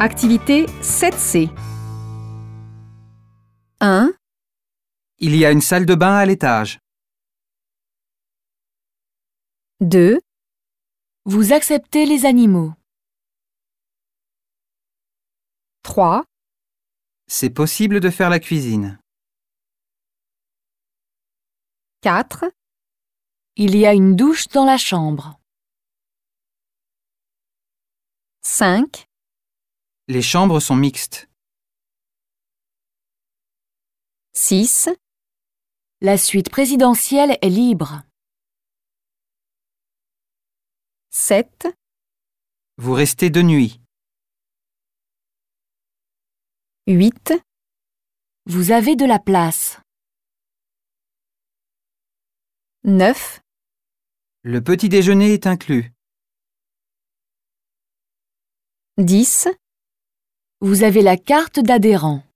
Activité 7C. 1, Il y a une salle de bain à l'étage. 2, Vous acceptez les animaux. 3, C'est possible de faire la cuisine. 4, Il y a une douche dans la chambre. 5, Les chambres sont mixtes. 6, La suite présidentielle est libre. 7, Vous restez de nuit. 8, Vous avez de la place. 9, Le petit déjeuner est inclus. 10, Vous avez la carte d'adhérent.